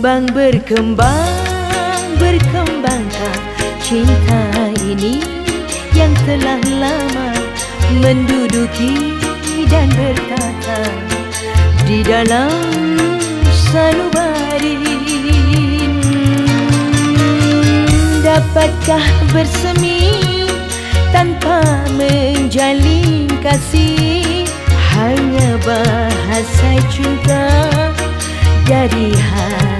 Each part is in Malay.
Kembang berkembang Berkembangkah cinta ini Yang telah lama menduduki dan bertata Di dalam sanubari Dapatkah bersemi tanpa menjalin kasih? Hanya bahasa cinta dari hati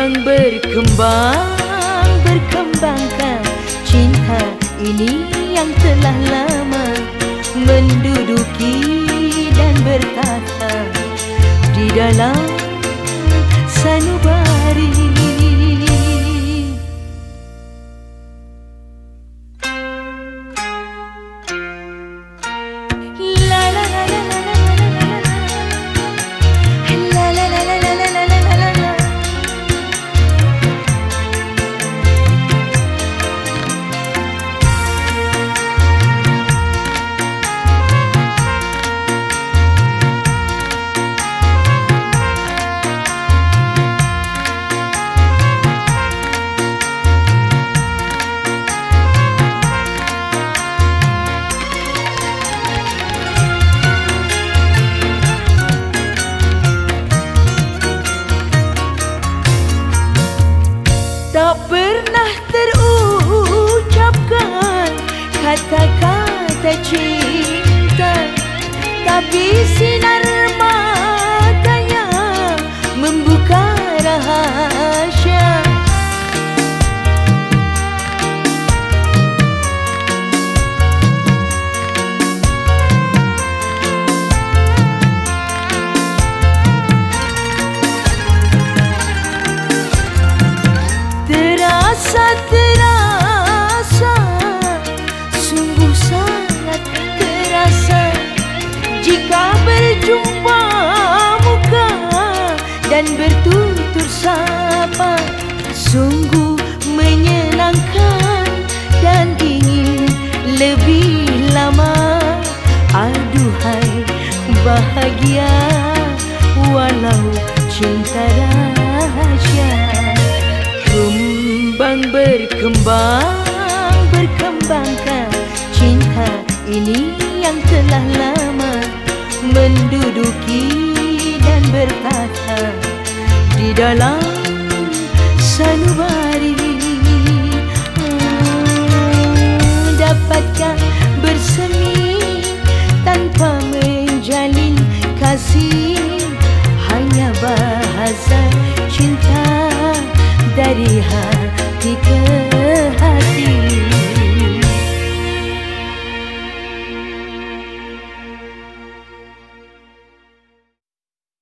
Kembang berkembang Berkembangkan. Cinta ini Yang telah lama Menduduki dan bertata Di dalam sanubari sinar matanya membuka rahasia Dan bertutur sapa. Sungguh menyenangkan Dan ingin lebih lama. Aduhai bahagia Walau cinta rahasia. Kembang berkembang Berkembangkan cinta ini Yang telah lama dalam sanubari. Ah, Dapatkah bersemi Tanpa menjalin kasih. Hanya bahasa cinta dari hati ke